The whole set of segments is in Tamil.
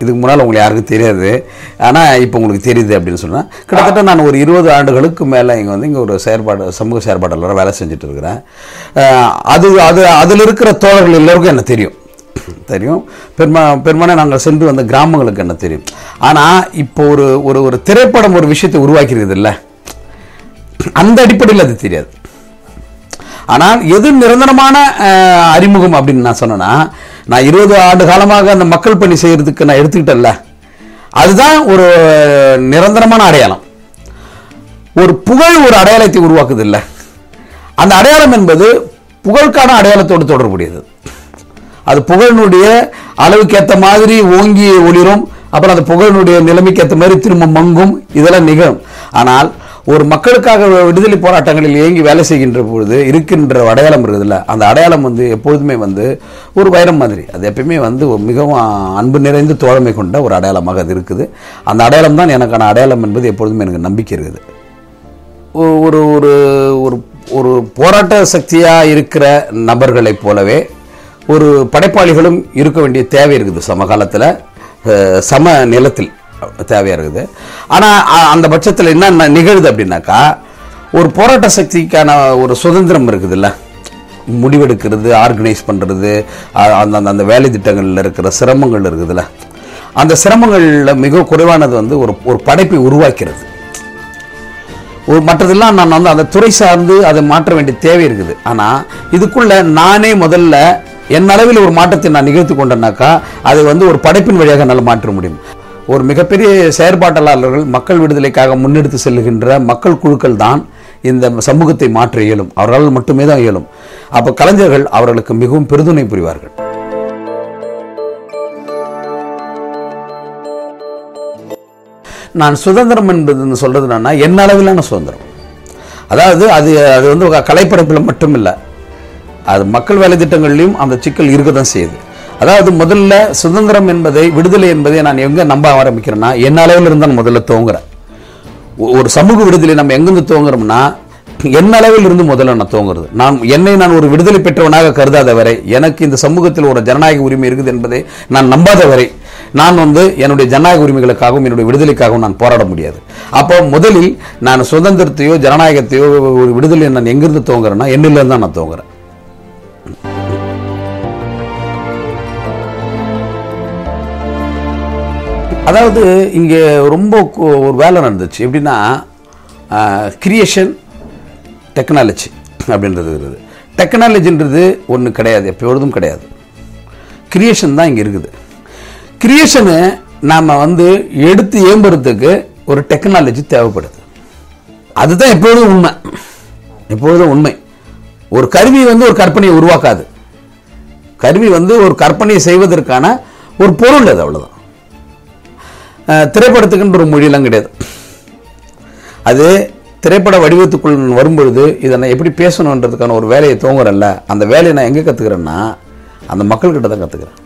இதுக்கு முன்னால் உங்களுக்கு யாருக்கும் தெரியாது. ஆனால் இப்போ உங்களுக்கு தெரியுது அப்படின்னு சொன்னால் கிட்டத்தட்ட நான் ஒரு இருபது ஆண்டுகளுக்கு மேலே இங்கே வந்து இங்கே ஒரு செயற்பாடு சமூக செயற்பாட்டாளராக வேலை செஞ்சுட்டு இருக்கிறேன். அது அது அதில் இருக்கிற தோழர்கள் எல்லோருக்கும் என்ன தெரியும்? தெரியும். பெருமா பெருமான நாங்கள் சென்று வந்த கிராமங்களுக்கு என்ன தெரியும்? ஆனால் இப்போ ஒரு ஒரு ஒரு திரைப்படம் ஒரு விஷயத்தை உருவாக்கிறது இல்லை அந்த அடிப்படையில் அது தெரியாது. ஆனால் எது நிரந்தரமான அறிமுகம் அப்படின்னு நான் சொன்னேன்னா நான் இருபது ஆண்டு காலமாக அந்த மக்கள் பணி செய்கிறதுக்கு நான் எடுத்துக்கிட்டேன்ல. அதுதான் ஒரு நிரந்தரமான அடையாளம். ஒரு புகழ் ஒரு அடையாளத்தை உருவாக்குது இல்லை அந்த அடையாளம் என்பது புகழுக்கான அடையாளத்தோடு தொடர்புடையது. அது புகழினுடைய அளவுக்கு ஏற்ற மாதிரி ஓங்கி ஒளிரும் அப்புறம் அந்த புகழினுடைய நிலைமைக்கு ஏற்ற மாதிரி திரும்ப மங்கும் இதெல்லாம் நிகழும். ஆனால் ஒரு மக்களுக்காக விடுதலை போராட்டங்களில் இயங்கி வேலை செய்கின்ற பொழுது இருக்கின்ற அடையாளம் இருக்குதுல்ல? அந்த அடையாளம் வந்து எப்பொழுதுமே வந்து ஒரு வைரம் மாதிரி. அது எப்பயுமே வந்து மிகவும் அன்பு நிறைந்து தோழமை கொண்ட ஒரு அடையாளமாக அது இருக்குது. அந்த அடையாளம் தான் எனக்கான அடையாளம் என்பது எப்பொழுதுமே எனக்கு நம்பிக்கை இருக்குது. ஒரு ஒரு ஒரு ஒரு போராட்ட சக்தியாக இருக்கிற நபர்களைப் போலவே ஒரு படைப்பாளிகளும் இருக்க வேண்டிய தேவை இருக்குது சமகாலத்தில். சம நிலத்தில். தேவையாக இருக்குது ஆனால் அந்த பட்சத்தில் என்ன ந- நிகழுது அப்படின்னாக்கா ஒரு போராட்ட சக்திக்கான ஒரு சுதந்திரம் இருக்குதுல்ல. முடிவெடுக்கிறது ஆர்கனைஸ் பண்ணுறது அந்த அந்த வேலை திட்டங்களில் இருக்கிற சிரமங்கள் இருக்குதுல்ல. அந்த சிரமங்களில் மிக குறைவானது வந்து ஒரு ஒரு படைப்பை உருவாக்கிறது. ஒரு மற்றதெல்லாம் நான் வந்து அந்த துறை சார்ந்து அதை மாற்ற வேண்டிய தேவை இருக்குது. ஆனால் இதுக்குள்ள நானே முதல்ல என் அளவில் ஒரு மாற்றத்தை நான் நிகழ்த்தி கொண்டேன்னாக்கா அது வந்து ஒரு படைப்பின் வழியாக என்னால் மாற்ற முடியும். ஒரு மிகப்பெரிய செயற்பாட்டாளர்கள் மக்கள் விடுதலைக்காக முன்னெடுத்து செல்லுகின்ற மக்கள் குழுக்கள் தான் இந்த சமூகத்தை மாற்ற இயலும். அவர்களால் மட்டுமே தான் இயலும். அப்போ கலைஞர்கள் அவர்களுக்கு மிகவும் பெருதுணை புரிவார்கள். நான் சுதந்திரம் என்பது சொல்றது என்னன்னா என் அளவிலான சுதந்திரம். அதாவது அது அது வந்து கலைப்படைப்பில் மட்டும் இல்லை அது மக்கள் வேலை திட்டங்கள்லையும் அந்த சிக்கல் இருக்க தான் செய்யுது. அதாவது முதல்ல சுதந்திரம் என்பதை விடுதலை என்பதை நான் எங்க நம்ப ஆரம்பிக்கிறேன்னா என் அளவில் இருந்தால் நான் முதல்ல தோங்குறேன் ஒ- ஒரு சமூக விடுதலை நம்ம எங்கிருந்து தோங்குறோம்னா என் அளவில் இருந்து முதல்ல நான் தோங்குறது நான் என்னை நான் ஒரு விடுதலை பெற்றவனாக கருதாத வரை எனக்கு இந்த சமூகத்தில் ஒரு ஜனநாயக உரிமை இருக்குது என்பதை நான் நம்பாத வரை நான் வந்து என்னுடைய ஜனநாயக உரிமைகளுக்காகவும் என்னுடைய விடுதலைக்காகவும் நான் போராட முடியாது. அப்போ முதலில் நான் சுதந்திரத்தையோ ஜனநாயகத்தையோ ஒரு விடுதலையை நான் எங்கிருந்து தோங்குறேன்னா என்னிலிருந்து தான் நான் தோங்குறேன் அதாவது இங்கே ரொம்ப ஒரு வேலை நடந்துச்சு. எப்படின்னா கிரியேஷன் டெக்னாலஜி அப்படின்றது இருக்குது. டெக்னாலஜின்றது ஒன்று கிடையாது எப்பொழுதும் கிடையாது. கிரியேஷன் தான் இங்கே இருக்குது. கிரியேஷனு நாம் வந்து எடுத்து ஏம்புறதுக்கு ஒரு டெக்னாலஜி தேவைப்படுது. அதுதான் எப்பொழுதும் உண்மை. எப்பொழுதும் உண்மை. ஒரு கருவி வந்து ஒரு கற்பனையை உருவாக்காது. கருவி வந்து ஒரு கற்பனையை செய்வதற்கான ஒரு பொருள் அது அவ்வளோதான் திரைப்படத்துக்குன்ற ஒரு மொழியெல்லாம் கிடையாது. அது திரைப்பட வடிவத்துக்குள் வரும்பொழுது இதை நான் எப்படி பேசணுன்றதுக்கான ஒரு வேலையை துவங்குறேன்ல அந்த வேலையை நான் எங்கே கற்றுக்கிறேன்னா அந்த மக்கள்கிட்ட தான் கற்றுக்கிறேன்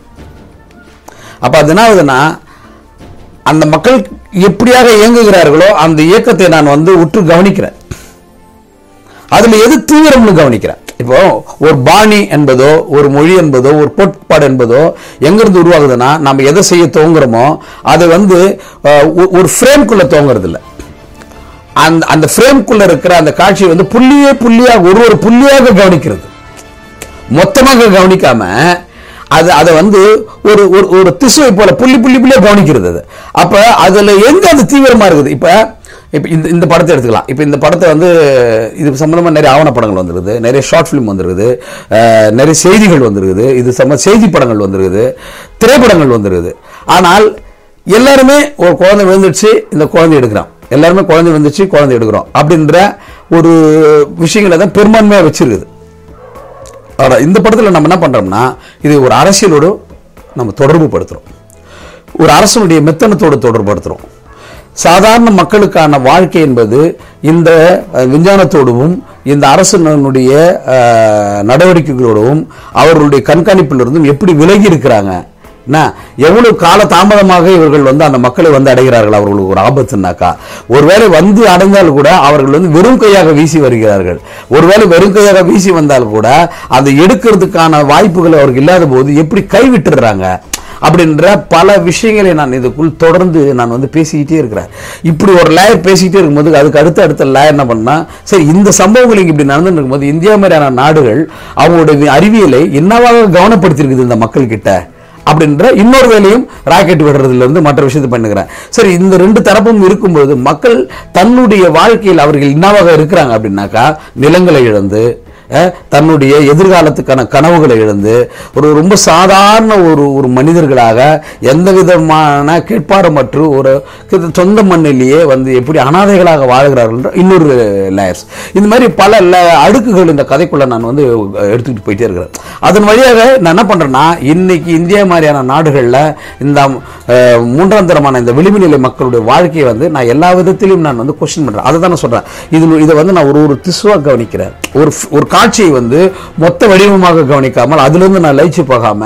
அப்போ அது என்ன ஆகுதுன்னா அந்த மக்கள் எப்படியாக இயங்குகிறார்களோ அந்த இயக்கத்தை நான் வந்து உற்று கவனிக்கிறேன். அதுல எது தீவிரம்னு கவனிக்கிறேன். இப்போ ஒரு பாணி என்பதோ ஒரு மொழி என்பதோ ஒரு கோட்பாடு என்பதோ எங்கிருந்து உருவாகுதுன்னா நம்ம எதை செய்ய துவங்குறோமோ அது வந்து ஒரு ஃப்ரேம்குள்ள துவங்குறது அந்த அந்த ஃப்ரேம்குள்ள இருக்கிற அந்த காட்சியை வந்து புள்ளியே புள்ளியாக ஒரு ஒரு புள்ளியாக கவனிக்கிறது. மொத்தமாக கவனிக்காம அது அதை வந்து ஒரு ஒரு ஒரு திசுவை போல புள்ளி புள்ளி புள்ளியாக கவனிக்கிறது அது. அப்போ அதில் எங்கே அது தீவிரமாக இருக்குது? இப்போ இப்போ இந்த இந்த படத்தை எடுத்துக்கலாம். இப்போ இந்த படத்தை வந்து இது சம்மந்தமாக நிறைய ஆவணப்படங்கள் வந்துருக்குது. நிறைய ஷார்ட் ஃபிலிம் வந்துருக்குது. நிறைய செய்திகள் வந்துருக்குது. இது சம்ம செய்தி படங்கள் வந்துருக்குது. திரைப்படங்கள் வந்துருக்குது. ஆனால் எல்லாருமே ஒரு குழந்தை விழுந்துச்சு இந்த குழந்தை எடுக்கிறான். எல்லாருமே குழந்தை விழுந்துச்சு குழந்தை எடுக்கிறோம். அப்படின்ற ஒரு விஷயங்களை தான் பெரும்பான்மையாக வச்சிருக்குது. ஆனால் இந்த படத்தில் நம்ம என்ன பண்ணுறோம்னா இது ஒரு அரசியலோடு நம்ம தொடர்பு படுத்துகிறோம் ஒரு அரசனுடைய மெத்தனத்தோடு தொடர்படுத்துகிறோம் சாதாரண மக்களுக்கான வாழ்க்கை என்பது இந்த விஞ்ஞானத்தோடவும் இந்த அரசனுடைய நடவடிக்கைகளோடவும் அவர்களுடைய கண்காணிப்பிலிருந்தும் எப்படி விலகி இருக்கிறாங்க என்ன? எவ்வளவு கால தாமதமாக இவர்கள் வந்து அந்த மக்களை வந்து அடைகிறார்கள் அவர்களுக்கு ஒரு ஆபத்துனாக்கா? ஒருவேளை வந்து அடைந்தால் கூட அவர்கள் வந்து வெறும் கையாக வீசி வருகிறார்கள். ஒருவேளை வெறும் கையாக வீசி வந்தால் கூட அதை எடுக்கிறதுக்கான வாய்ப்புகள் அவருக்கு இல்லாத போது எப்படி கைவிட்டுறாங்க அப்படின்ற பல விஷயங்களை நான் இதுக்குள் தொடர்ந்து நான் வந்து பேசிக்கிட்டே இருக்கிறேன். இப்படி ஒரு லேயர் பேசிக்கிட்டே இருக்கும்போது அதுக்கு அடுத்த அடுத்த லேயர் என்ன பண்ணா சரி இந்த சம்பவங்கள் இங்க இப்படி நடந்துட்டு இருக்கும்போது இந்தியா மாதிரியான நாடுகள் அவங்களுடைய அறிவியலை என்னவாக கவனப்படுத்தியிருக்குது இந்த மக்கள் கிட்ட அப்படின்ற இன்னொரு வேலையும் ராக்கெட் விடுறதுலேருந்து மற்ற விஷயத்தை பண்ணுகிறேன். சரி இந்த ரெண்டு தரப்பும் இருக்கும்போது மக்கள் தன்னுடைய வாழ்க்கையில் அவர்கள் என்னவாக இருக்கிறாங்க அப்படின்னாக்கா நிலங்களை இழந்து தன்னுடைய எதிர்காலத்துக்கான கனவுகளை இழந்து ஒரு ரொம்ப சாதாரண ஒரு ஒரு மனிதர்களாக எந்த விதமான கேட்பாரமற்று ஒரு சொந்த மண்ணிலேயே வந்து எப்படி அனாதைகளாக வாழ்கிறார்கள் இன்னொரு லேயர்ஸ் இந்த மாதிரி பல அடுக்குகள் இந்த கதைக்குள்ள நான் வந்து எடுத்துக்கிட்டு போயிட்டே இருக்கிறேன். அதன் வழியாக நான் என்ன பண்ணுறேன்னா இன்னைக்கு இந்தியா மாதிரியான நாடுகளில் இந்த மூன்றாம் தரமான இந்த விளிம்பு நிலை மக்களுடைய வாழ்க்கையை வந்து நான் எல்லா விதத்திலையும் நான் வந்து கொஸ்டின் பண்ணுறேன் அதை தான் நான் இது இதை வந்து நான் ஒரு ஒரு திசுவாக கவனிக்கிறேன். ஒரு ஒரு காட்சியை வந்து மொத்த வடிவமாக கவனிக்காமல் அதிலிருந்து நான் லயிச்சு போகாம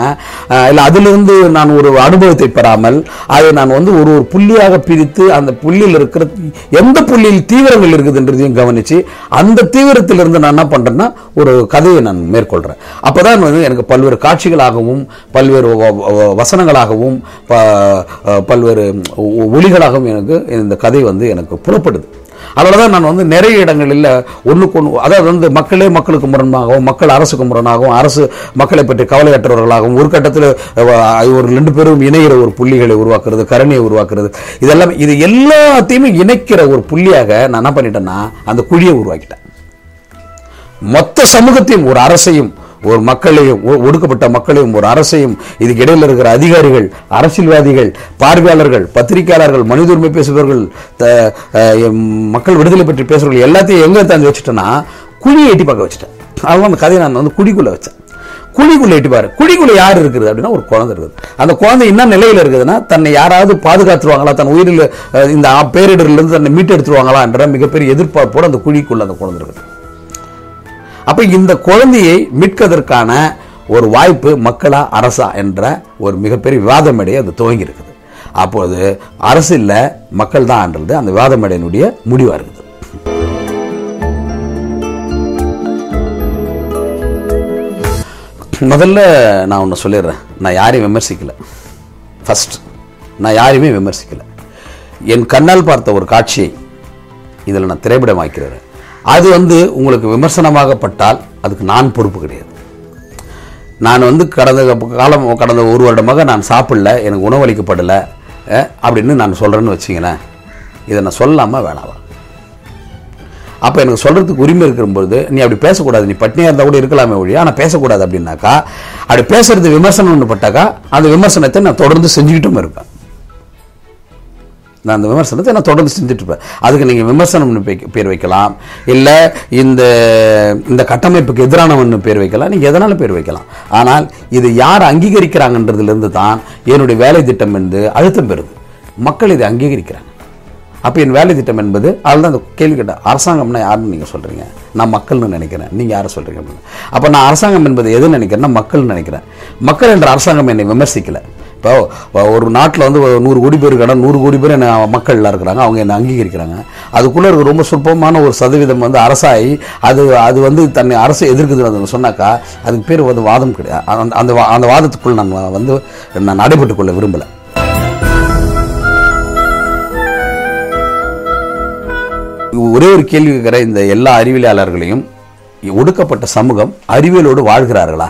இல்லை இல்ல அதிலிருந்து நான் ஒரு அனுபவத்தை பெறாமல் அதை நான் வந்து ஒரு ஒரு புள்ளியாக பிரித்து அந்த புள்ளியில் இருக்கிற எந்த புள்ளியில் தீவிரங்கள் இருக்குதுன்றதையும் கவனிச்சு அந்த தீவிரத்திலிருந்து நான் என்ன பண்றேன்னா ஒரு கதையை நான் மேற்கொள்றேன். அப்பதான் வந்து எனக்கு பல்வேறு காட்சிகளாகவும் பல்வேறு வசனங்களாகவும் ப- பல்வேறு ஒளிகளாகவும் ஒலிகளாகவும் எனக்கு இந்த கதை வந்து எனக்கு புலப்படுது. அதனால தான் நான் வந்து நிறைய இடங்களில் ஒன்றுக்கு ஒன்று அதாவது வந்து மக்களே மக்களுக்கு முரணாகவும் மக்கள் அரசுக்கு முரணாகவும் அரசு மக்களை பற்றி கவலையற்றவர்களாகவும் ஒரு கட்டத்தில் ஒரு ரெண்டு பேரும் இணைகிற ஒரு புள்ளிகளை உருவாக்குறது கரணியை உருவாக்குறது இதெல்லாம் இது எல்லாத்தையுமே இணைக்கிற ஒரு புள்ளியாக நான் என்ன பண்ணிட்டேன்னா அந்த குழியை உருவாக்கிட்டேன். மொத்த சமூகத்தையும் ஒரு அரசையும் ஒரு மக்களையும் ஒ- ஒடுக்கப்பட்ட மக்களையும் ஒரு அரசையும் இதுக்கு இடையில இருக்கிற அதிகாரிகள் அரசியல்வாதிகள் பார்வையாளர்கள் பத்திரிகையாளர்கள் மனித உரிமை பேசுபவர்கள் மக்கள் விடுதலை பற்றி பேசுறவர்கள் எல்லாத்தையும் எங்கே தாண்டி வச்சுட்டேன்னா குழியை எட்டி பார்க்க வச்சுட்டேன். அதுதான் அந்த கதையை நான் வந்து குழிக்குள்ளே வச்சேன். குழிக்குள்ளே எட்டி பாரு. குழிக்குள்ளே யார் இருக்குது அப்படின்னா ஒரு குழந்தை இருக்குது. அந்த குழந்தை என்ன நிலையில் இருக்குதுன்னா தன்னை யாராவது பாதுகாத்துருவாங்களா தன் உயிரில் இந்த பேரிடர்லேருந்து தன்னை மீட்டெடுத்துருவாங்களான்ற மிகப்பெரிய எதிர்பார்ப்போடு அந்த குழிக்குள்ளே அந்த குழந்தை இருக்குது. அப்ப இந்த குழந்தையை மீட்கதற்கான ஒரு வாய்ப்பு மக்களா அரசா என்ற ஒரு மிகப்பெரிய விவாத மேடையை அது துவங்கி இருக்குது அப்போது அரசு இல்ல மக்கள் தான்ன்றது அந்த விவாத மேடையினுடைய முடிவா இருக்குது. முதல்ல நான் ஒன்று சொல்லிடுறேன். நான் யாரையும் விமர்சிக்கல. ஃபர்ஸ்ட் நான் யாரையுமே விமர்சிக்கல. என் கண்ணால் பார்த்த ஒரு காட்சியை இதில் நான் திரைப்படமாக்கிறேன் அது வந்து உங்களுக்கு விமர்சனமாகப்பட்டால் அதுக்கு நான் பொறுப்பு கிடையாது. நான் வந்து கடந்த காலம் கடந்த ஒரு வருடமாக நான் சாப்பிடல எனக்கு உணவளிக்கப்படலை அப்படின்னு நான் சொல்கிறேன்னு வச்சிங்களேன். இதை நான் சொல்லாமல் வேணாவா அப்போ எனக்கு சொல்கிறதுக்கு உரிமை இருக்கிறபோது நீ அப்படி பேசக்கூடாது. நீ பட்னியாக இருந்தால் கூட இருக்கலாமே ஒழிய ஆனால் பேசக்கூடாது அப்படின்னாக்கா அப்படி பேசுறது விமர்சனம்னு பட்டாக்கா அந்த விமர்சனத்தை நான் தொடர்ந்து செஞ்சுக்கிட்டும் இருப்பேன். நான் அந்த விமர்சனத்தை நான் தொடர்ந்து செஞ்சுட்டு இருப்பேன் அதுக்கு நீங்கள் விமர்சனம்னு பேர் வைக்கலாம். இல்லை இந்த இந்த கட்டமைப்புக்கு எதிரானவன்னு பேர் வைக்கலாம். நீங்கள் எதனாலும் பேர் வைக்கலாம். ஆனால் இது யார் அங்கீகரிக்கிறாங்கன்றதுலேருந்து தான் என்னுடைய வேலை திட்டம் என்று அழுத்தம் பெறுது. மக்கள் இதை அங்கீகரிக்கிறாங்க. அப்போ என் வேலை திட்டம் என்பது அதில் தான் அந்த கேள்வி கேட்டேன் அரசாங்கம்னா யாருன்னு நீங்கள் சொல்கிறீங்க நான் மக்கள்னு நினைக்கிறேன். நீங்கள் யாரை சொல்கிறீங்க அப்படின்னு அப்போ நான் அரசாங்கம் என்பது எது நினைக்கிறேன்னா மக்கள்னு நினைக்கிறேன். மக்கள் என்ற அரசாங்கம் என்னை விமர்சிக்கலை. இப்போ ஒரு நாட்டில் வந்து நூறு கோடி பேர் இருக்காங்க நூறு கோடி பேர் என்ன மக்கள்லாம் இருக்கிறாங்க அவங்க என்னை அங்கீகரிக்கிறாங்க. அதுக்குள்ளே இருக்க ரொம்ப சொற்பமான ஒரு சதவீதம் வந்து அரசாகி அது அது வந்து தன்னை அரசு எதிர்க்குதுன்னு சொன்னாக்கா அதுக்கு பேர் வந்து வாதம் கிடையாது. அந்த அந்த வா- அந்த வாதத்துக்குள் நான் வந்து நான் நடைபெற்று கொள்ள விரும்பலை. ஒரே ஒரு கேள்வி இருக்கிற இந்த எல்லா அறிவியலாளர்களையும் ஒடுக்கப்பட்ட சமூகம் அறிவியலோடு வாழ்கிறார்களா?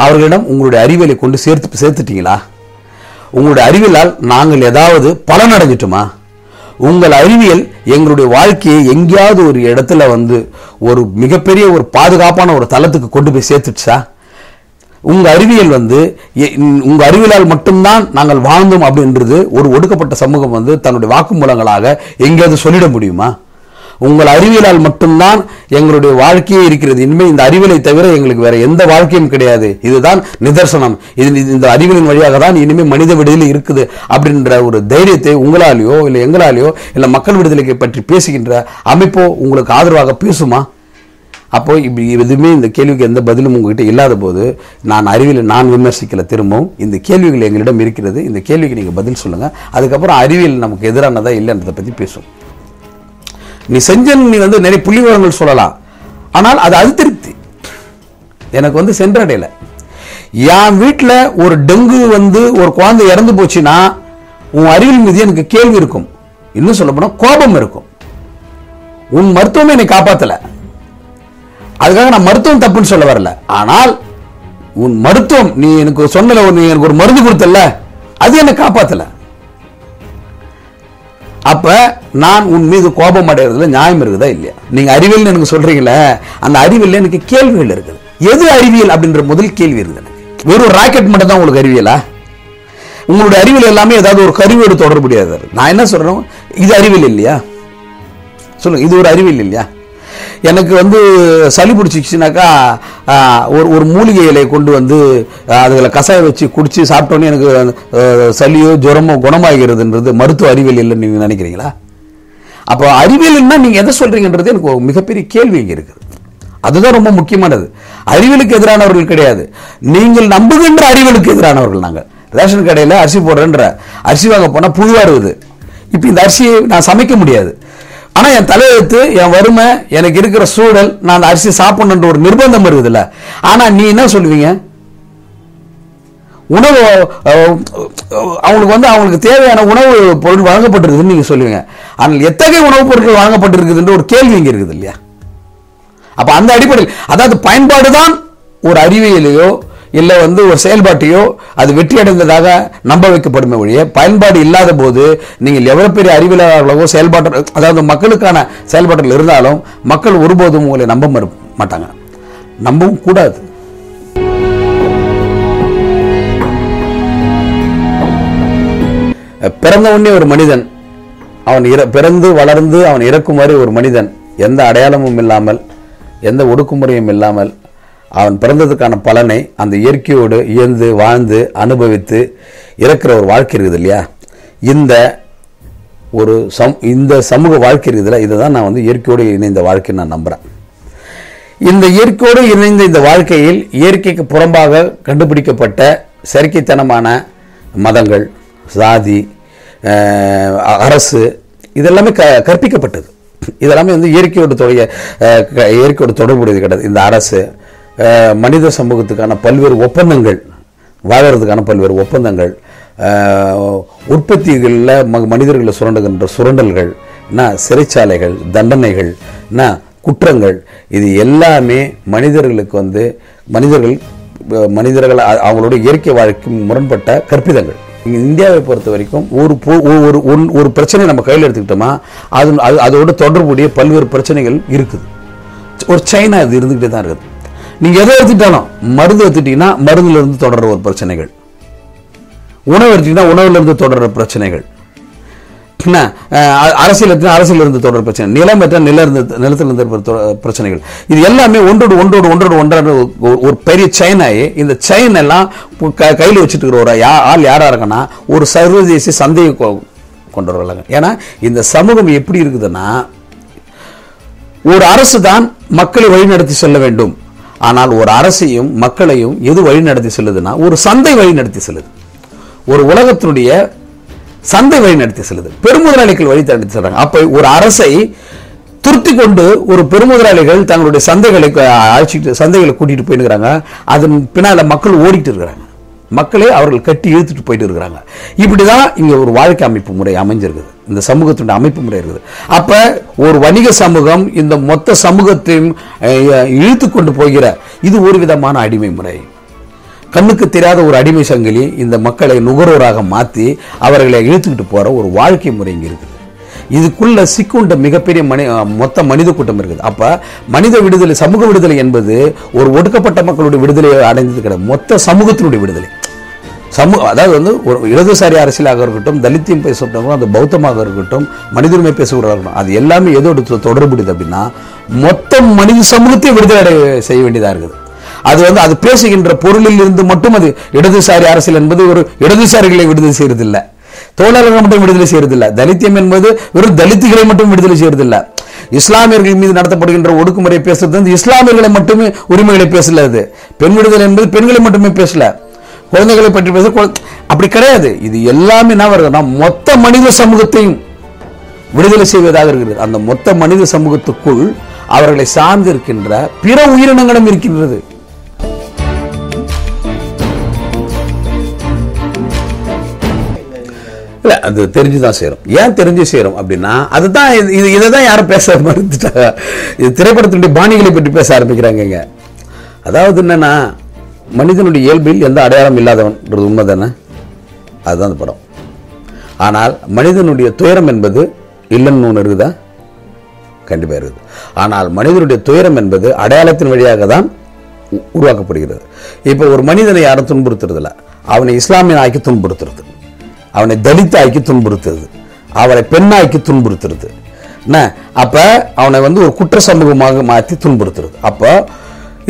அவர்களிடம் உங்களுடைய அறிவியலை கொண்டு சேர்த்து சேர்த்துட்டீங்களா? உங்களுடைய அறிவியலால் நாங்கள் ஏதாவது பலன் அடைஞ்சிட்டோமா? உங்கள் அறிவியல் எங்களுடைய வாழ்க்கையை எங்கேயாவது ஒரு இடத்துல வந்து ஒரு மிகப்பெரிய ஒரு பாதுகாப்பான ஒரு தளத்துக்கு கொண்டு போய் சேர்த்துடுச்சா? உங்கள் அறிவியல் வந்து எ- அறிவியலால் மட்டும்தான் நாங்கள் வாழ்ந்தோம் அப்படின்றது ஒரு ஒடுக்கப்பட்ட சமூகம் வந்து தன்னுடைய வாக்குமூலங்களாக எங்கேயாவது சொல்லிட முடியுமா? உங்கள் அறிவியலால் மட்டும்தான் எங்களுடைய வாழ்க்கையே இருக்கிறது. இனிமேல் இந்த அறிவியலை தவிர எங்களுக்கு வேற எந்த வாழ்க்கையும் கிடையாது. இதுதான் நிதர்சனம். இது இந்த அறிவியலின் வழியாக தான் இனிமேல் மனித விடுதலை இருக்குது அப்படின்ற ஒரு தைரியத்தை உங்களாலேயோ இல்லை எங்களாலேயோ இல்லை மக்கள் விடுதலைக்கு பற்றி பேசுகின்ற அமைப்போ உங்களுக்கு ஆதரவாக பேசுமா? அப்போ இப்படி எதுவுமே இந்த கேள்விக்கு எந்த பதிலும் உங்ககிட்ட இல்லாத போது நான் அறிவியலை நான் விமர்சிக்கல திரும்பவும் இந்த கேள்விகள் எங்களிடம் இருக்கிறது. இந்த கேள்விக்கு நீங்கள் பதில் சொல்லுங்கள் அதுக்கப்புறம் அறிவியல் நமக்கு எதிரானதா இல்லைன்றதை பற்றி பேசும் நீ செஞ்ச நீ வந்து நிறைய புள்ளி விவரங்கள் சொல்லலாம். ஆனால் அது அதிருப்தி எனக்கு வந்து சென்றடையல. என் வீட்டில் ஒரு டெங்கு வந்து ஒரு குழந்தை இறந்து போச்சுன்னா உன் அறிவியல் மீது எனக்கு கேள்வி இருக்கும். இன்னும் சொல்ல போனால் கோபம் இருக்கும். உன் மருத்துவமே என்னை காப்பாத்தல. அதுக்காக நான் மருத்துவம் தப்புன்னு சொல்ல வரல. ஆனால் உன் மருத்துவம் நீ எனக்கு சொன்னல நீ எனக்கு ஒரு மருந்து கொடுத்தல அது என்னை காப்பாற்றலை அப்ப நான் உன் மீது கோபம் அடைகிறதுல நியாயம் இருக்குதா இல்லையா? நீங்க அறிவியல் எனக்கு சொல்றீங்களே அந்த அறிவியல் எனக்கு கேள்விகள் இருக்குது. எது அறிவியல் அப்படின்ற முதல் கேள்வி இருக்குது எனக்கு. வெறும் ராக்கெட் மட்டும் தான் உங்களுக்கு அறிவியலா? உங்களுடைய அறிவியல் எல்லாமே ஏதாவது ஒரு கருவியோடு தொடர்புடையது நான் என்ன சொல்றேன் இது அறிவியல் இல்லையா? சொல்லுங்க இது ஒரு அறிவியல் இல்லையா? எனக்கு வந்து சளி பிடிச்சிச்சுனாக்கா ஒரு ஒரு மூலிகை இலையை கொண்டு வந்து அதில் அதுல கசாயம் வச்சு குடிச்சு சாப்பிட்டோன்னே எனக்கு சளியோ ஜுரமோ குணமாகிறதுன்றது மருத்துவ அறிவியல் இல்லைன்னு நீங்க நினைக்கிறீங்களா? அப்போ அறிவியல்னா நீங்க எதை சொல்றீங்கன்றது எனக்கு மிகப்பெரிய கேள்வி இங்கே இருக்குது. அதுதான் ரொம்ப முக்கியமானது. அறிவியலுக்கு எதிரானவர்கள் கிடையாது. நீங்கள் நம்புகின்ற அறிவியலுக்கு எதிரானவர்கள் நாங்கள் ரேஷன் கடையில் அரிசி போடுறேன்ற. அரிசி வாங்க போனா புழுவா இருக்குது இப்போ இந்த அரிசியை நான் சமைக்க முடியாது. ஆனால் என் தலையெழுத்து என் வறுமை எனக்கு இருக்கிற சூழல் நான் அந்த அரிசி சாப்பிடணுன்ற ஒரு நிர்பந்தம் இருக்குதுல்ல ஆனால் நீ என்ன சொல்லுவீங்க? உணவு அவங்களுக்கு வந்து அவங்களுக்கு தேவையான உணவு பொருள் வழங்கப்பட்டிருக்குதுன்னு நீங்க சொல்லுவீங்க. ஆனால் எத்தகைய உணவுப் பொருட்கள் வழங்கப்பட்டிருக்குதுன்ற ஒரு கேள்வி இங்கே இருக்குது இல்லையா? அப்ப அந்த அடிப்படையில் அதாவது பயன்பாடு தான் ஒரு அறிவியலையோ இல்லை வந்து ஒரு செயல்பாட்டையோ அது வெற்றி அடைந்ததாக நம்ப வைக்கப்படுமே ஒழிய பயன்பாடு இல்லாத போது நீங்கள் எவ்வளவு பெரிய அறிவியலாளர்களோ செயல்பாட்டு அதாவது மக்களுக்கான செயல்பாட்டில் இருந்தாலும் மக்கள் ஒருபோதும் உங்களை நம்ப மாட்டாங்க. நம்பவும் கூடாது. பிறந்த உடனே ஒரு மனிதன் அவன் இற பிறந்து வளர்ந்து அவன் இறக்கும் வரை ஒரு மனிதன் எந்த அடையாளமும் இல்லாமல் எந்த ஒடுக்குமுறையும் இல்லாமல் அவன் பிறந்ததுக்கான பலனை அந்த இயற்கையோடு இயந்து வாழ்ந்து அனுபவித்து இறக்கிற ஒரு வாழ்க்கை இருக்குது இல்லையா? இந்த ஒரு சம் இந்த சமூக வாழ்க்கை இருக்குதுல இதை தான் நான் வந்து இயற்கையோடு இணைந்த வாழ்க்கை நான் நம்புகிறேன் இந்த இயற்கையோடு இணைந்த இந்த வாழ்க்கையில் இயற்கைக்கு புறம்பாக கண்டுபிடிக்கப்பட்ட செயற்கைத்தனமான மதங்கள் சாதி அரசு இதெல்லாமே க கற்பிக்கப்பட்டது. இதெல்லாமே வந்து இயற்கையோடு தொடைய இயற்கையோடு தொடர்புடையது கிடையாது. இந்த அரசு மனித சமூகத்துக்கான பல்வேறு ஒப்பந்தங்கள் வாழறதுக்கான பல்வேறு ஒப்பந்தங்கள் உற்பத்திகளில் ம மனிதர்களை சுரண்டுகின்ற சுரண்டல்கள் என்ன சிறைச்சாலைகள் தண்டனைகள் என்ன குற்றங்கள் இது எல்லாமே மனிதர்களுக்கு வந்து மனிதர்கள் மனிதர்கள் அவங்களோட இயற்கை வாழ்க்கை முரண்பட்ட கற்பிதங்கள். இந்தியாவை பொறுத்த வரைக்கும் ஒரு ஒரு ஒரு ஒன்- பிரச்சனை நம்ம கையில் எடுத்துக்கிட்டோமா அது அது அதோட தொடர்புடைய பல்வேறு பிரச்சனைகள் இருக்குது. ஒரு சைனா இது இருந்துக்கிட்டே தான் இருக்குது. நீங்க எதை எடுத்துட்டாலும் மருந்து எடுத்துட்டீங்கன்னா மருந்துல இருந்து தொடர்ற ஒரு பிரச்சனைகள். உணவு எடுத்தீங்கன்னா உணவுல இருந்து தொடர்ற பிரச்சனைகள். என்ன அ- அரசியல் எடுத்தா அரசியல் இருந்து தொடர் பிரச்சனை. நிலம் பெற்ற நில இருந்து நிலத்திலிருந்து இருந்து பிரச்சனைகள். இது எல்லாமே ஒன்றோடு ஒன்றோடு ஒன்றோடு ஒன்றான ஒரு- பெரிய செயினாயே இந்த செயின் எல்லாம் க- கையில் வச்சுட்டு இருக்கிற ஒரு யா- ஆள் யாரா இருக்குன்னா ஒரு சர்வதேச சந்தையை கொ- கொண்டு வரலாங்க ஏன்னா இந்த சமூகம் எப்படி இருக்குதுன்னா ஒரு அரசு தான் மக்களை வழிநடத்தி செல்ல வேண்டும். ஆனால் ஒரு அரசையும் மக்களையும் எது வழிநடத்தி செல்லுதுன்னா ஒரு சந்தை வழிநடத்தி செல்லுது. ஒரு உலகத்தினுடைய சந்தை வழிநடத்தி செல்லுது. பெருமுதலாளிகள் வழி நடத்தி செல்றாங்க. அப்ப ஒரு அரசை துருத்தி கொண்டு ஒரு பெருமுதலாளிகள் தங்களுடைய சந்தைகளை அழைச்சிட்டு சந்தைகளை கூட்டிட்டு போயிருக்கிறாங்க. அதன் பின்னால மக்கள் ஓடிட்டு இருக்கிறாங்க. மக்களே அவர்கள் கட்டி இழுத்துட்டு போயிட்டு இருக்கிறாங்க. இப்படிதான் இங்க ஒரு வாழ்க்கை அமைப்பு முறை அமைஞ்சிருக்குது. இந்த சமூகத்தினுடைய அமைப்பு முறை இருக்குது. அப்போ ஒரு வணிக சமூகம் இந்த மொத்த சமூகத்தையும் இழுத்து கொண்டு போகிற இது ஒரு விதமான அடிமை முறை. கண்ணுக்கு தெரியாத ஒரு அடிமை சங்கிலி இந்த மக்களை நுகர்வோராக மாற்றி அவர்களை இழுத்துக்கிட்டு போகிற ஒரு வாழ்க்கை முறை இங்கே இருக்குது. இதுக்குள்ள சிக்குண்ட மிகப்பெரிய மனி மொத்த மனித கூட்டம் இருக்குது. அப்போ மனித விடுதலை சமூக விடுதலை என்பது ஒரு ஒடுக்கப்பட்ட மக்களுடைய விடுதலை அடைந்தது கிடையாது மொத்த சமூகத்தினுடைய விடுதலை. சமூக அதாவது வந்து ஒரு இடதுசாரி அரசியலாக இருக்கட்டும் தலித்தியம் பேசுகிறவங்க அந்த பௌத்தமாக இருக்கட்டும் மனிதனுமை பேசக்கூடாது இருக்கட்டும் அது எல்லாமே எதோடு தொ- தொடர்புடையது அப்படின்னா மொத்த மனித சமூகத்தையும் விடுதலை செய்ய வேண்டியதாக இருக்குது. அது வந்து அது பேசுகின்ற பொருளில் இருந்து மட்டும் அது இடதுசாரி அரசியல் என்பது ஒரு இடதுசாரிகளை விடுதலை செய்யறதில்லை. தொழிலாளர்கள் மட்டும் விடுதலை செய்யறதில்லை. தலித்தியம் என்பது வெறும் தலித்துகளை மட்டும் விடுதலை செய்யறதில்லை. இஸ்லாமியர்கள் மீது நடத்தப்படுகின்ற ஒடுக்குமுறை பேசுறது வந்து இஸ்லாமியர்களை மட்டுமே உரிமைகளை பேசல அது. பெண் விடுதலை என்பது பெண்களை மட்டுமே பேசல. குழந்தைகளை பற்றி பேச அப்படி கிடையாது. இது எல்லாமே என்ன வருதுன்னா மொத்த மனித சமூகத்தையும் விடுதலை செய்வதாக இருக்கிறது. அந்த மொத்த மனித சமூகத்துக்குள் அவர்களை சார்ந்திருக்கின்ற பிற உயிரினங்களும் இருக்கின்றது. இல்லை அது தெரிஞ்சுதான் செய்யறோம் ஏன் தெரிஞ்சு செய்யறோம் அப்படின்னா அதுதான் இது இதை தான் யாரும் பேச மறுத்துட்டாங்க இது திரைப்படத்தினுடைய பாணிகளை பற்றி பேச ஆரம்பிக்கிறாங்க அதாவது என்னன்னா மனிதனுடைய இயல்பில் எந்த அடையாளம் இல்லாதவன்றது உண்மை தானே அதுதான் அந்த படம். ஆனால் மனிதனுடைய துயரம் என்பது இல்லைன்னு ஒன்று இருக்குதா? கண்டிப்பாக இருக்குது. ஆனால் மனிதனுடைய துயரம் என்பது அடையாளத்தின் வழியாக தான் உருவாக்கப்படுகிறது. இப்போ ஒரு மனிதனை யாரும் துன்புறுத்துறதில்ல. அவனை இஸ்லாமியன் ஆக்கி துன்புறுத்துறது. அவனை தலித்த ஆக்கி துன்புறுத்துறது. அவனை பெண்ணாக்கி துன்புறுத்துறது. என்ன? அப்ப அவனை வந்து ஒரு குற்ற சமூகமாக மாற்றி துன்புறுத்துறது. அப்போ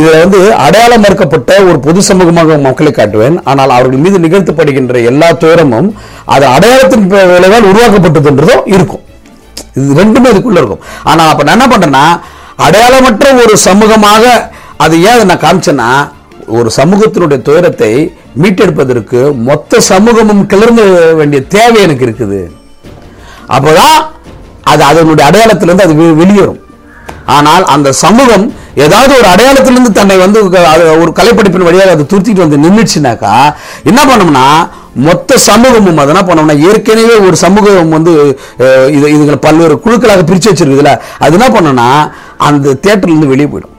இதில் வந்து அடையாளம் மறுக்கப்பட்ட ஒரு பொது சமூகமாக மக்களை காட்டுவேன். ஆனால் அவர்கள் மீது நிகழ்த்தப்படுகின்ற எல்லா துயரமும் அது அடையாளத்தின் விளைவால் உருவாக்கப்பட்டதுன்றதும் இருக்கும். இது ரெண்டுமே இதுக்குள்ள இருக்கும். ஆனால் அப்ப நான் என்ன பண்றேன்னா அடையாளமற்ற ஒரு சமூகமாக அது ஏன் அதை நான் காமிச்சேன்னா ஒரு சமூகத்தினுடைய துயரத்தை மீட்டெடுப்பதற்கு மொத்த சமூகமும் கிளர்ந்து வேண்டிய தேவை எனக்கு இருக்குது. அப்போதான் அது அதனுடைய அடையாளத்திலிருந்து அது வெளியேறும். ஆனால் அந்த சமூகம் ஏதாவது ஒரு அடையாளத்திலிருந்து தன்னை வந்து க- ஒரு கலைப்படைப்பின் வழியாக அதை துருத்திட்டு வந்து நின்றுச்சுனாக்கா என்ன பண்ணோம்னா மொத்த சமூகமும் அதெல்லாம் பண்ணோம்னா ஏற்கனவே ஒரு சமூகம் வந்து இது இதுகளை பல்வேறு குழுக்களாக பிரித்து வச்சிருக்குதுல அது என்ன பண்ணோம்னா அந்த தேட்டர்லேருந்து வெளியே போயிடும்.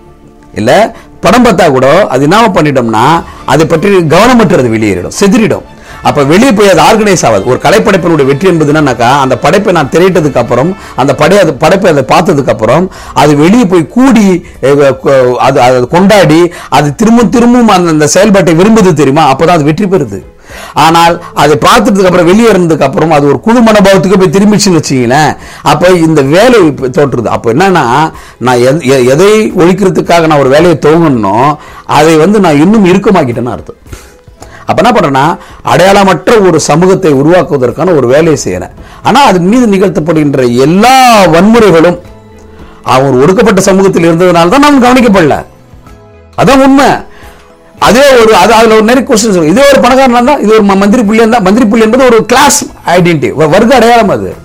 இல்லை படம் பார்த்தா கூட அது என்ன பண்ணிட்டோம்னா அதை பற்றி கவனமற்றது வெளியேறிடும் செதிரிடும் அப்ப வெளியே போய் அது ஆர்கனைஸ் ஆகாது. ஒரு கலைப்படைப்பினுடைய வெற்றி என்பது என்னன்னாக்கா அந்த படைப்பை நான் திரையிட்டதுக்கு அப்புறம் அந்த படை அது படைப்பை அதை பார்த்ததுக்கு அப்புறம் அது வெளியே போய் கூடி அது அது கொண்டாடி அது திரும்ப திரும்பவும் அந்த அந்த செயல்பாட்டை விரும்புது தெரியுமா? அப்போதான் அது வெற்றி பெறுது. ஆனால் அதை பார்த்ததுக்கு அப்புறம் வெளியே இருந்ததுக்கு அப்புறம் அது ஒரு குழு மனோபாவத்துக்கு போய் திரும்பிச்சுன்னு வச்சுங்களேன் அப்போ இந்த வேலை இப்ப தோற்றுது. அப்போ என்னன்னா நான் எ- எதை ஒழிக்கிறதுக்காக நான் ஒரு வேலையை துவங்கணும்னோ அதை வந்து நான் இன்னும் இறுக்கமாக்கிட்டேன்னு அர்த்தம். அப்ப என்ன பண்றேன்னா அடையாளமற்ற ஒரு சமூகத்தை உருவாக்குவதற்கான ஒரு வேலையை செய்கிறேன் ஆனா அதன் மீது நிகழ்த்தப்படுகின்ற எல்லா வன்முறைகளும் அவன் ஒடுக்கப்பட்ட சமூகத்தில் இருந்ததுனால தான் நாம் கவனிக்கப்படல. அதான் உண்மை. அதே ஒரு அது அதுல ஒரு நிறைய கொஸ்டின்ஸ் இதே ஒரு பணக்காரனா இருந்தால் இது ஒரு ம- மந்திரி புள்ளி இருந்தால் மந்திரி புள்ளி என்பது ஒரு கிளாஸ் ஐடென்டிட்டி வர்க்க அடையாளம் அது.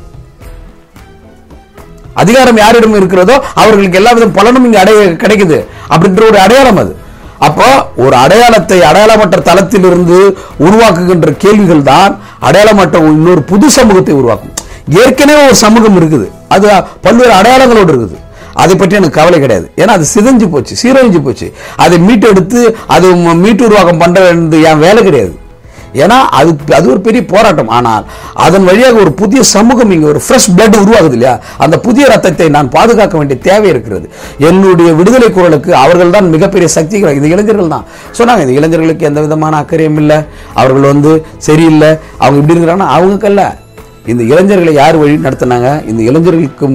அதிகாரம் யாரிடம் இருக்கிறதோ அவர்களுக்கு எல்லா வித பலனும் இங்கே அடைய கிடைக்குது. அப்படின்ற ஒரு அடையாளம் அது. அப்போ ஒரு அடையாளத்தை அடையாளமற்ற தளத்திலிருந்து உருவாக்குகின்ற கேள்விகள் தான் அடையாளமற்ற இன்னொரு புது சமூகத்தை உருவாக்கும். ஏற்கனவே ஒரு சமூகம் இருக்குது. அது பல்வேறு அடையாளங்களோடு இருக்குது. அதை பற்றி எனக்கு கவலை கிடையாது. ஏன்னா அது சிதைஞ்சு போச்சு சீரழிஞ்சு போச்சு. அதை மீட்டெடுத்து அது மீட்டு உருவாக்கம் பண்ணுறது என் வேலை கிடையாது? ஏன்னா அது அது ஒரு பெரிய போராட்டம். ஆனால் அதன் வழியாக ஒரு புதிய சமூகம் இங்கே ஒரு ஃப்ரெஷ் பிளட் உருவாகுது இல்லையா? அந்த புதிய ரத்தத்தை நான் பாதுகாக்க வேண்டிய தேவை இருக்கிறது. என்னுடைய விடுதலை குரலுக்கு அவர்கள் தான் மிகப்பெரிய சக்திகள். இந்த இளைஞர்கள் தான். சொன்னாங்க இந்த இளைஞர்களுக்கு எந்த விதமான அக்கறையும் இல்லை. அவர்கள் வந்து சரியில்லை. அவங்க இப்படி இருக்கிறாங்கன்னா அவங்களுக்கல்ல. இந்த இளைஞர்களை யார் வழி நடத்தினாங்க? இந்த இளைஞர்களுக்கு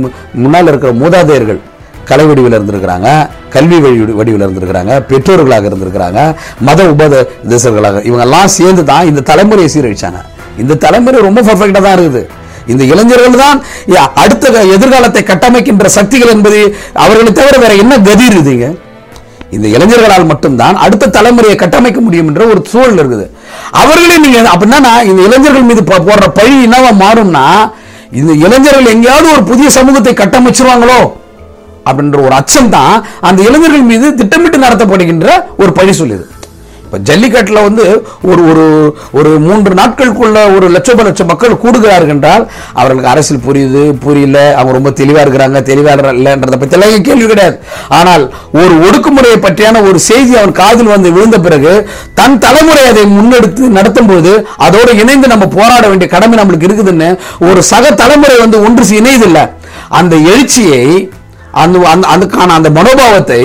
முன்னால் இருக்கிற மூதாதையர்கள். கலை வடிவில் இருந்திருக்கிறாங்க கல்வி வழி வடிவில் இருந்திருக்கிறாங்க பெற்றோர்களாக இருந்திருக்கிறாங்க மத உபதேசர்களாக. இவங்கெல்லாம் சேர்ந்து தான் இந்த தலைமுறையை சீரழிச்சாங்க. இந்த தலைமுறை ரொம்ப பர்ஃபெக்டாக தான் இருக்குது. இந்த இளைஞர்கள் தான் அடுத்த எதிர்காலத்தை கட்டமைக்கின்ற சக்திகள் என்பது அவர்களை தவிர வேற என்ன கதி இருக்குதுங்க இந்த இளைஞர்களால் மட்டும்தான் அடுத்த தலைமுறையை கட்டமைக்க முடியும் என்ற ஒரு சூழல் இருக்குது. அவர்களே நீங்க அப்படின்னா இந்த இளைஞர்கள் மீது போடுற பழி என்னவா மாறும்னா இந்த இளைஞர்கள் எங்கேயாவது ஒரு புதிய சமூகத்தை கட்டமைச்சிருவாங்களோ? அப்படின்ற ஒரு அச்சம் தான் அந்த இளைஞர்கள் மீது திட்டமிட்டு நடத்தப்படுகின்ற ஒரு பழி சொல்லுது இப்போ ஜல்லிக்கட்டில் வந்து ஒரு ஒரு ஒரு மூன்று நாட்களுக்குள்ள ஒரு லட்சம் லட்சம் மக்கள் கூடுகிறார்கள் என்றால் அவர்களுக்கு அரசியல் புரியுது புரியல அவங்க ரொம்ப தெளிவாக இருக்கிறாங்க தெளிவாக இல்லைன்றத பற்றி எல்லாம் கேள்வி கிடையாது. ஆனால் ஒரு ஒடுக்குமுறையை பற்றியான ஒரு செய்தி அவன் காதில் வந்து விழுந்த பிறகு தன் தலைமுறை அதை முன்னெடுத்து நடத்தும் போது அதோடு இணைந்து நம்ம போராட வேண்டிய கடமை நம்மளுக்கு இருக்குதுன்னு ஒரு சக தலைமுறை வந்து ஒன்று இணையதில்லை. அந்த எழுச்சியை அந்த அந்த அதுக்கான அந்த மனோபாவத்தை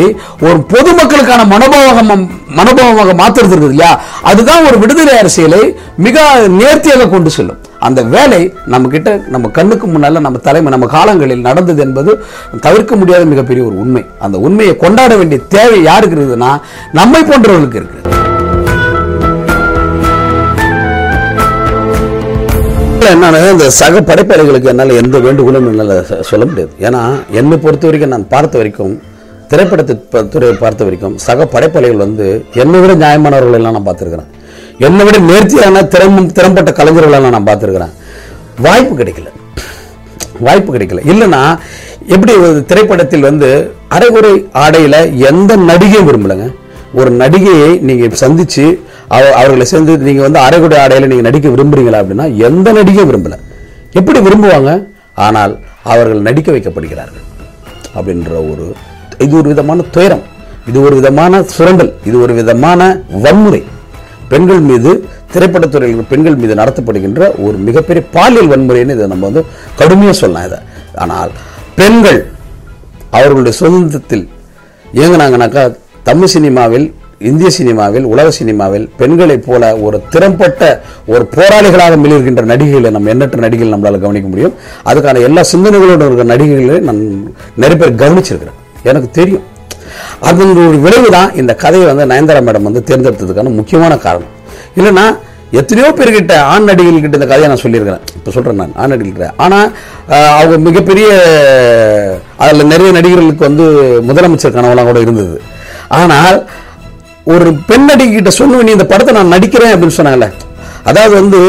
ஒரு பொதுமக்களுக்கான மனோபாவம் மனோபாவமாக மாத்துறது இருக்குது இல்லையா? அதுதான் ஒரு விடுதலை அரசியலை மிக நேர்த்தியாக கொண்டு செல்லும். அந்த வேலை நம்ம கிட்ட நம்ம கண்ணுக்கு முன்னால நம்ம தலைமை நம்ம காலங்களில் நடந்தது என்பது தவிர்க்க முடியாத மிகப்பெரிய ஒரு உண்மை. அந்த உண்மையை கொண்டாட வேண்டிய தேவை யாருக்கு இருக்குதுன்னா நம்மை போன்றவர்களுக்கு இருக்குது. இருக்கு என்னன்னா இந்த சக படைப்பாளிகளுக்கு என்னால் எந்த வேண்டுகோளும் என்னால் சொல்ல முடியாது. ஏன்னா என்னை பொறுத்த வரைக்கும் நான் பார்த்த வரைக்கும் திரைப்படத்தை துறையை பார்த்த வரைக்கும் சக படைப்பாளிகள் வந்து என்னை விட நியாயமானவர்கள் எல்லாம் நான் பார்த்துருக்குறேன். என்னை விட நேர்த்தியான திறமும் திறம்பட்ட கலைஞர்கள் எல்லாம் நான் பார்த்துருக்குறேன். வாய்ப்பு கிடைக்கல. வாய்ப்பு கிடைக்கல. இல்லைன்னா எப்படி ஒரு திரைப்படத்தில் வந்து அரைகுறை ஆடையில எந்த நடிகையும் விரும்பலைங்க? ஒரு நடிகையை நீங்க சந்திச்சு அவர்களை சேர்ந்து நீங்க வந்து அரைகுடை ஆடையில நீங்க நடிக்க விரும்புறீங்களா அப்படின்னா எந்த நடிகையும் விரும்பல. எப்படி விரும்புவாங்க? ஆனால் அவர்கள் நடிக்க வைக்கப்படுகிறார்கள் அப்படின்ற ஒரு இது ஒரு விதமான துயரம் இது ஒரு விதமான சுரண்டல் இது ஒரு விதமான வன்முறை. பெண்கள் மீது திரைப்படத்துறையில் பெண்கள் மீது நடத்தப்படுகின்ற ஒரு மிகப்பெரிய பாலியல் வன்முறைன்னு இதை நம்ம வந்து கடுமையாக சொல்லலாம் இதை. ஆனால் பெண்கள் அவர்களுடைய சுதந்திரத்தில் இயங்குனாங்கனாக்கா தமிழ் சினிமாவில் இந்திய சினிமாவில் உலக சினிமாவில் பெண்களைப் போல ஒரு திறம்பட்ட ஒரு போராளிகளாக மிளிர்கின்ற நடிகைகளை நம்ம எண்ணற்ற நடிகைகள் நம்மளால கவனிக்க முடியும். அதுக்கான எல்லா சிந்தனைகளோடு இருக்கிற நடிகைகளை நான் நிறைய பேர் கவனிச்சிருக்கிறேன் எனக்கு தெரியும். அதனுடைய விளைவு தான் இந்த கதையை வந்து நயன்தாரா மேடம் வந்து தேர்ந்தெடுத்ததுக்கான முக்கியமான காரணம். இல்லைன்னா எத்தனையோ பேர்கிட்ட ஆண் நடிகைகள் கிட்ட இந்த கதையை நான் சொல்லியிருக்கிறேன். இப்போ சொல்கிறேன் நான் ஆண் நடிகர்கிட்ட ஆனால் அவங்க மிகப்பெரிய அதில் நிறைய நடிகர்களுக்கு வந்து முதலமைச்சர் கனவுலாம் கூட இருந்தது. ஆனால் ஒரு பெண் நடிகை கிட்ட சொன்ன நீ இந்த படத்தை நான் நடிக்கிறேன் அப்படின்னு சொன்னாங்கல்ல. அதாவது வந்து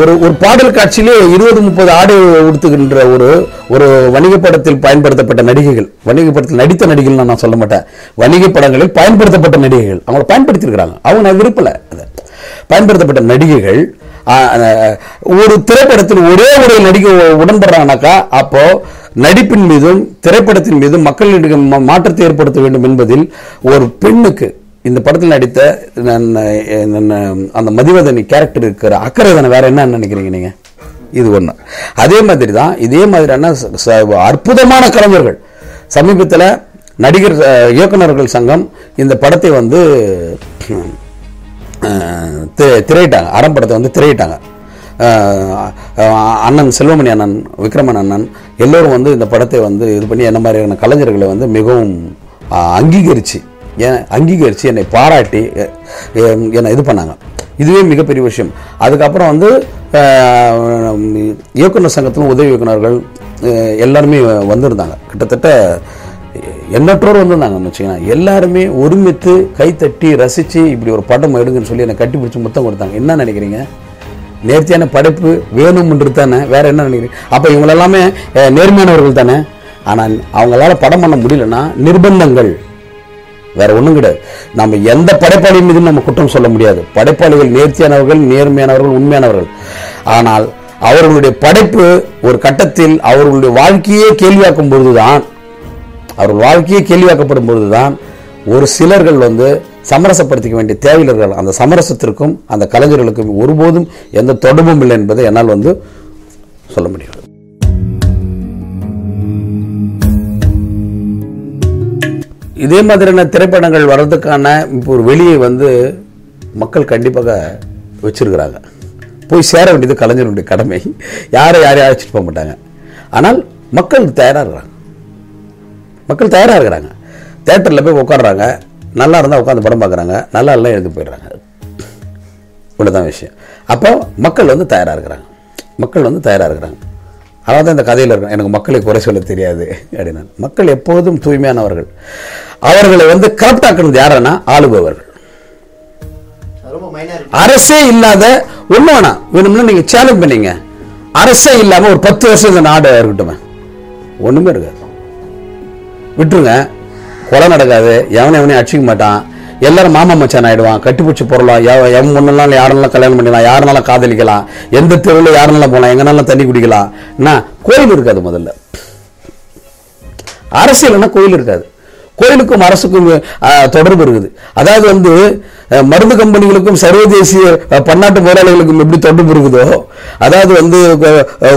ஒரு ஒரு பாடல் காட்சியிலே இருபது முப்பது ஆடை உடுத்துகின்ற ஒரு ஒரு வணிக படத்தில் பயன்படுத்தப்பட்ட நடிகைகள் வணிக படத்தில் நடித்த நடிகைகள் நான் சொல்ல மாட்டேன். வணிக படங்களில் பயன்படுத்தப்பட்ட நடிகைகள் அவங்கள பயன்படுத்தியிருக்கிறாங்க. அவங்க நான் விருப்பலை அதை. பயன்படுத்தப்பட்ட நடிகைகள் ஒரு திரைப்படத்தில் ஒரே ஒரு நடிகை உடன்படுறாங்கனாக்கா அப்போ நடிப்பின் மீதும் திரைப்படத்தின் மீதும் மக்களிடையே மாற்றத்தை ஏற்படுத்த வேண்டும் என்பதில் ஒரு பெண்ணுக்கு இந்த படத்தில் நடித்த அந்த மதிவதனி கேரக்டர் இருக்கிற அக்கறை தானே வேற என்ன நினைக்கிறீங்க நீங்க? இது ஒண்ணு. அதே மாதிரி தான் இதே மாதிரியான அற்புதமான கலைஞர்கள். சமீபத்தில் நடிகர் அஹ், இயக்குனர்கள் சங்கம் இந்த படத்தை வந்து திரையிட்டாங்க. அறம் படத்தை வந்து திரையிட்டாங்க. அண்ணன் செல்வமணி அண்ணன் விக்ரமன் அண்ணன் எல்லோரும் வந்து இந்த படத்தை வந்து இது பண்ணி என்ன மாதிரியான கலைஞர்களை வந்து மிகவும் அஹ், அங்கீகரிச்சு ஏன் அங்கீகரித்து என்னை பாராட்டி என்னை இது பண்ணாங்க. இதுவே மிகப்பெரிய விஷயம். அதுக்கப்புறம் வந்து இயக்குனர் சங்கத்திலும் உதவி இயக்குனர்கள் எல்லாருமே வந்திருந்தாங்க. கிட்டத்தட்ட எண்ணற்றோர் வந்திருந்தாங்க வச்சுக்கோங்க எல்லாருமே ஒருமித்து கைத்தட்டி ரசித்து இப்படி ஒரு படம் எடுங்கன்னு சொல்லி என்னை கட்டி பிடிச்சி முத்தம் கொடுத்தாங்க. என்ன நினைக்கிறீங்க? நேர்த்தியான படைப்பு வேணும்ன்றது தானே. வேற என்ன நினைக்கிறீங்க? அப்போ இவங்களெல்லாமே நேர்மையானவர்கள் தானே. ஆனால் அவங்களால படம் பண்ண முடியலன்னா நிர்பந்தங்கள். வேற ஒண்ணும் கிடையாது. நம்ம எந்த படைப்பாளி மீதும் நம்ம குற்றம் சொல்ல முடியாது. படைப்பாளிகள் நேர்த்தியானவர்கள் நேர்மையானவர்கள் உண்மையானவர்கள். ஆனால் அவர்களுடைய படைப்பு ஒரு கட்டத்தில் அவர்களுடைய வாழ்க்கையே கேள்வியாக்கும் பொழுதுதான் அவர்கள் வாழ்க்கையே கேள்வியாக்கப்படும் பொழுதுதான் ஒரு சிலர்கள் வந்து சமரசப்படுத்திக்க வேண்டிய தேவையில்லைகள் அந்த சமரசத்திற்கும் அந்த கலைஞர்களுக்கும் ஒருபோதும் எந்த தொடர்பும் இல்லை என்பதை என்னால் வந்து சொல்ல முடியும் இதே மாதிரியான திரைப்படங்கள் வர்றதுக்கான இப்போ ஒரு வெளியை வந்து மக்கள் கண்டிப்பாக வச்சிருக்கிறாங்க. போய் சேர வேண்டியது கலைஞர்களுடைய கடமை. யாரை யாரையும் அழைச்சிட்டு போக மாட்டாங்க. ஆனால் மக்கள் தயாராக இருக்கிறாங்க. மக்கள் தயாராக இருக்கிறாங்க. தேட்டரில் போய் உட்காடுறாங்க நல்லா இருந்தால் உட்காந்து படம் பார்க்குறாங்க. நல்லா இல்லை எழுந்து போயிடுறாங்க. இவ்வளோதான் விஷயம். அப்போ மக்கள் வந்து தயாராக இருக்கிறாங்க. மக்கள் வந்து தயாராக இருக்கிறாங்க. அதாவது தான் இந்த கதையில் இருக்கும் எனக்கு மக்களை குறை சொல்ல தெரியாது அப்படின்னா மக்கள் எப்போதும் தூய்மையானவர்கள். அவர்களை வந்து கரெக்ட் ஆக்குறது யாருன்னா ஆளுபவர்கள். அரசே இல்லாத ஒண்ணு வேணாம் வேணும்னா நீங்க சேலஞ்ச் பண்ணீங்க. அரசே இல்லாம ஒரு பத்து வருஷம் இந்த நாடு இருக்கட்டுமே. ஒண்ணுமே இருக்காது. விட்டுருங்க. கொலை நடக்காது. எவனை எவனையும் அடிச்சிக்க மாட்டான். எல்லாரும் மாமா மச்சான் ஆயிடுவான். கட்டிப்பிடிச்சி போறலாம் எவன் முன்னெல்லாம் யாரெல்லாம் கல்யாணம் பண்ணிக்கலாம் யாருனாலும் காதலிக்கலாம் எந்த தெருவில் யாருனாலும் போகலாம் எங்கனாலும் தண்ணி குடிக்கலாம். என்ன? கோயில் இருக்காது முதல்ல. அரசியல்னா கோயில் இருக்காது. கோயிலுக்கும் அரசுக்கும் தொடர்பு இருக்குது. அதாவது வந்து மருந்து கம்பெனிகளுக்கும் சர்வதேசிய பன்னாட்டு முதலாளிகளுக்கும் எப்படி தொடர்பு இருக்குதோ அதாவது வந்து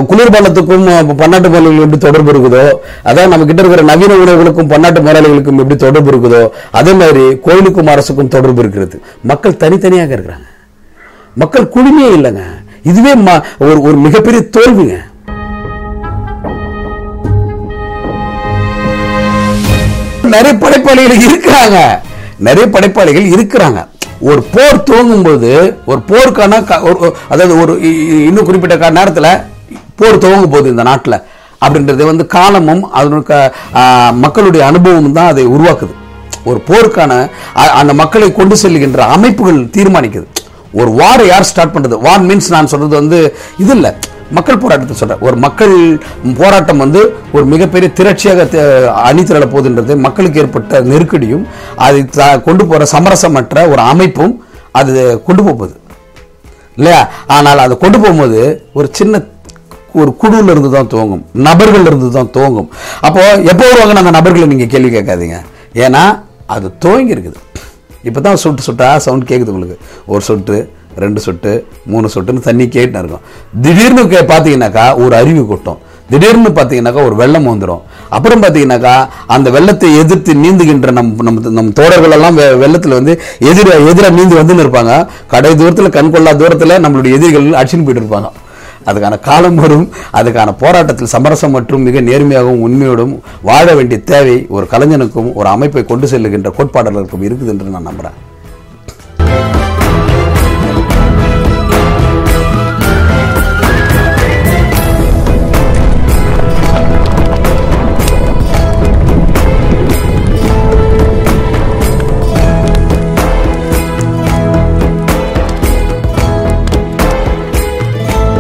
குளிர்பானத்துக்கும் பன்னாட்டு முதலாளிகளுக்கும் எப்படி தொடர்பு இருக்குதோ அதாவது நம்ம கிட்ட இருக்கிற நவீன உணவுகளுக்கும் பன்னாட்டு முதலாளிகளுக்கும் எப்படி தொடர்பு இருக்குதோ அதே மாதிரி கோயிலுக்கும் அரசுக்கும் தொடர்பு இருக்கிறது. மக்கள் தனித்தனியாக இருக்கிறாங்க. மக்கள் குழுமையே இல்லைங்க. இதுவே ஒரு ஒரு மிகப்பெரிய தோல்விங்க. நிறைய படைப்பாளிகள் இருக்கிறாங்க. நிறைய படைப்பாளிகள் இருக்கிறாங்க. ஒரு போர் துவங்கும்போது ஒரு போருக்கான க- ஒரு- அதாவது ஒரு இ- இன்னும் குறிப்பிட்ட நேரத்தில் போர் துவங்கும் போது இந்த நாட்டில் அப்படின்றது வந்து காலமும் அதனுடைய மக்களுடைய அனுபவமும் தான் அதை உருவாக்குது. ஒரு போருக்கான அ- அந்த மக்களை கொண்டு செல்கின்ற அமைப்புகள் தீர்மானிக்குது. ஒரு வார் யார் ஸ்டார்ட் பண்ணுறது வார் மீன்ஸ் நான் சொல்றது வந்து இது இல்லை. மக்கள் போராட்டத்தை சொல்றேன் ஒரு மக்கள் போராட்டம் வந்து ஒரு மிகப்பெரிய திரட்சியாக தி- அணி திரள போகுதுன்றது மக்களுக்கு ஏற்பட்ட நெருக்கடியும் அதை த- கொண்டு போற சமரசமற்ற ஒரு அமைப்பும் அது கொண்டு போகுது. இல்லையா? ஆனால் அதை கொண்டு போகும்போது ஒரு சின்ன ஒரு குழுல இருந்து தான் துவங்கும். நபர்கள் இருந்து தான் துவங்கும். அப்போ எப்போ வருவாங்க அந்த நபர்களை நீங்க கேள்வி கேட்காதீங்க. ஏன்னா அது துவங்கி இருக்குது இப்போ தான் சுட்டு சுட்டா சவுண்ட் கேட்குது உங்களுக்கு. ஒரு சொட்டு ரெண்டு சொட்டு மூணு சொட்டுன்னு தண்ணி கேட்டுன்னு இருக்கும். திடீர்னு கே பார்த்தீங்கன்னாக்கா ஒரு அருவி கொட்டும். திடீர்னு பார்த்தீங்கன்னாக்கா ஒரு வெள்ளம் வந்துடும் அப்புறம் பார்த்தீங்கன்னாக்கா அந்த வெள்ளத்தை எதிர்த்து நீந்துகின்ற நம் நம்ம நம் தோழர்கள் எல்லாம் வெ- வந்து எதிர எதிராக நீந்து வந்துன்னு இருப்பாங்க. கடை தூரத்தில் கண் கொள்ளா தூரத்தில் நம்மளுடைய எதிரிகள் அடிச்சுன்னு போயிட்டு இருப்பாங்க. அதுக்கான காலம் வரும். அதுக்கான போராட்டத்தில் சமரசம் மற்றும் மிக நேர்மையாகவும் உண்மையோடும் வாழ வேண்டிய தேவை ஒரு கலைஞனுக்கும் ஒரு அமைப்பை கொண்டு செல்லுகின்ற கோட்பாடலருக்கும் இருக்குது என்று நான் நம்புறேன்.